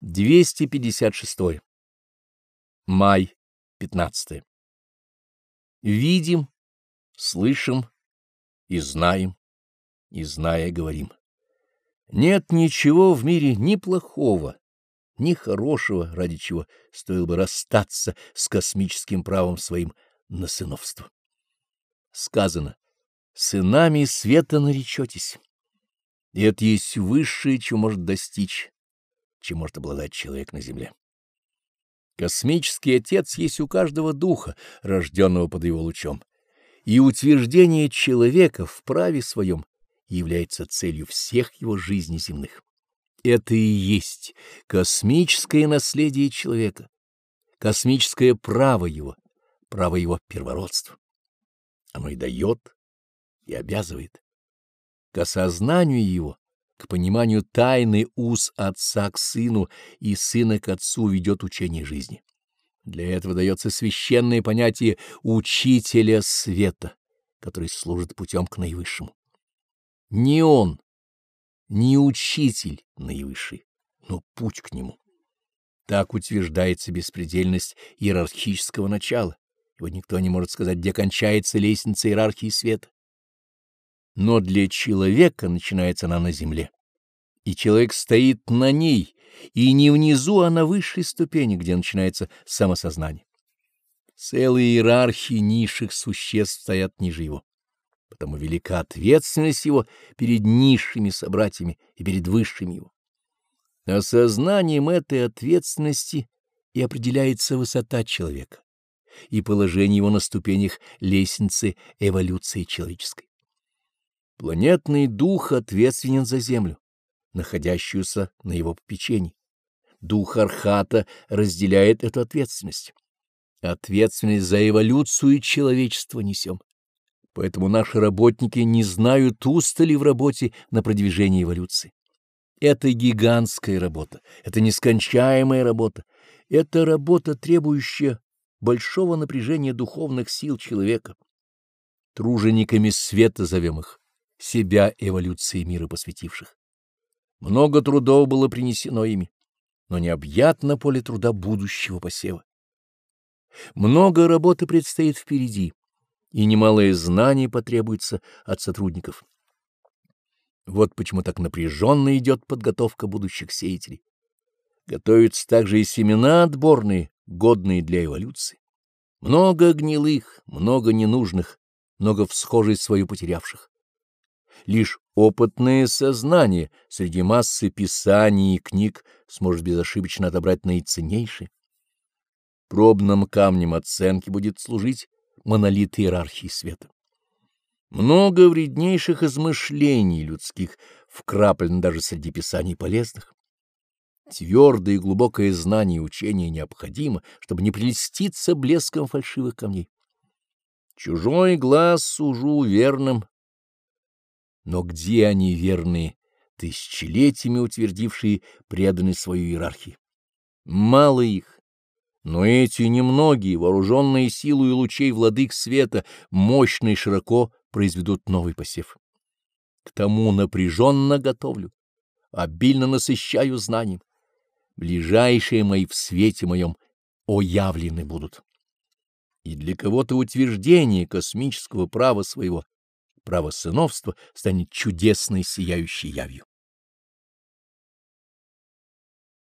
256. Май 15. Видим, слышим и знаем, и зная говорим. Нет ничего в мире ни плохого, ни хорошего, ради чего стоило бы расстаться с космическим правом своим на сыновство. Сказано, сынами света наречетесь. И это есть высшее, чего может достичь чем может обладать человек на земле. Космический отец есть у каждого духа, рожденного под его лучом, и утверждение человека в праве своем является целью всех его жизней земных. Это и есть космическое наследие человека, космическое право его, право его первородства. Оно и дает, и обязывает. К осознанию его к пониманию тайны уз отца к сыну и сына к отцу ведет учение жизни. Для этого дается священное понятие учителя света, который служит путем к наивысшему. Не он, не учитель наивысший, но путь к нему. Так утверждается беспредельность иерархического начала, ибо никто не может сказать, где кончается лестница иерархии света. Но для человека начинается она на земле, и человек стоит на ней, и не внизу, а на высшей ступени, где начинается самосознание. Целые иерархии низших существ стоят ниже его, потому велика ответственность его перед низшими собратьями и перед высшими его. Осознанием этой ответственности и определяется высота человека и положение его на ступенях лестницы эволюции человеческой. Планетный дух ответственен за Землю, находящуюся на его попечении. Дух Архата разделяет эту ответственность. Ответственность за эволюцию человечества несем. Поэтому наши работники не знают устали в работе на продвижение эволюции. Это гигантская работа, это нескончаемая работа, это работа, требующая большого напряжения духовных сил человека. Тружениками света зовем их себя эволюции мира посвятивших. Много трудов было принесено ими, но необъятно поле труда будущего посева. Много работы предстоит впереди, и немалое знание потребуется от сотрудников. Вот почему так напряженно идет подготовка будущих сеятелей. Готовятся также и семена отборные, годные для эволюции. Много гнилых, много ненужных, много всхожей свою потерявших. Лишь опытное сознание среди массы писаний и книг сможет безошибочно отобрать наиценнейшие. Пробным камнем оценки будет служить монолит иерархии света. Много вреднейших измышлений людских вкраплено даже среди писаний полезных. Твердое и глубокое знание и учение необходимо, чтобы не прелеститься блеском фальшивых камней. Чужой глаз сужу верным но где они верные, тысячелетиями утвердившие преданность свою иерархии? Мало их, но эти немногие, вооруженные силой лучей владык света, мощно и широко произведут новый посев. К тому напряженно готовлю, обильно насыщаю знанием. Ближайшие мои в свете моем оявлены будут. И для кого-то утверждение космического права своего право сыновства станет чудесной сияющей явью.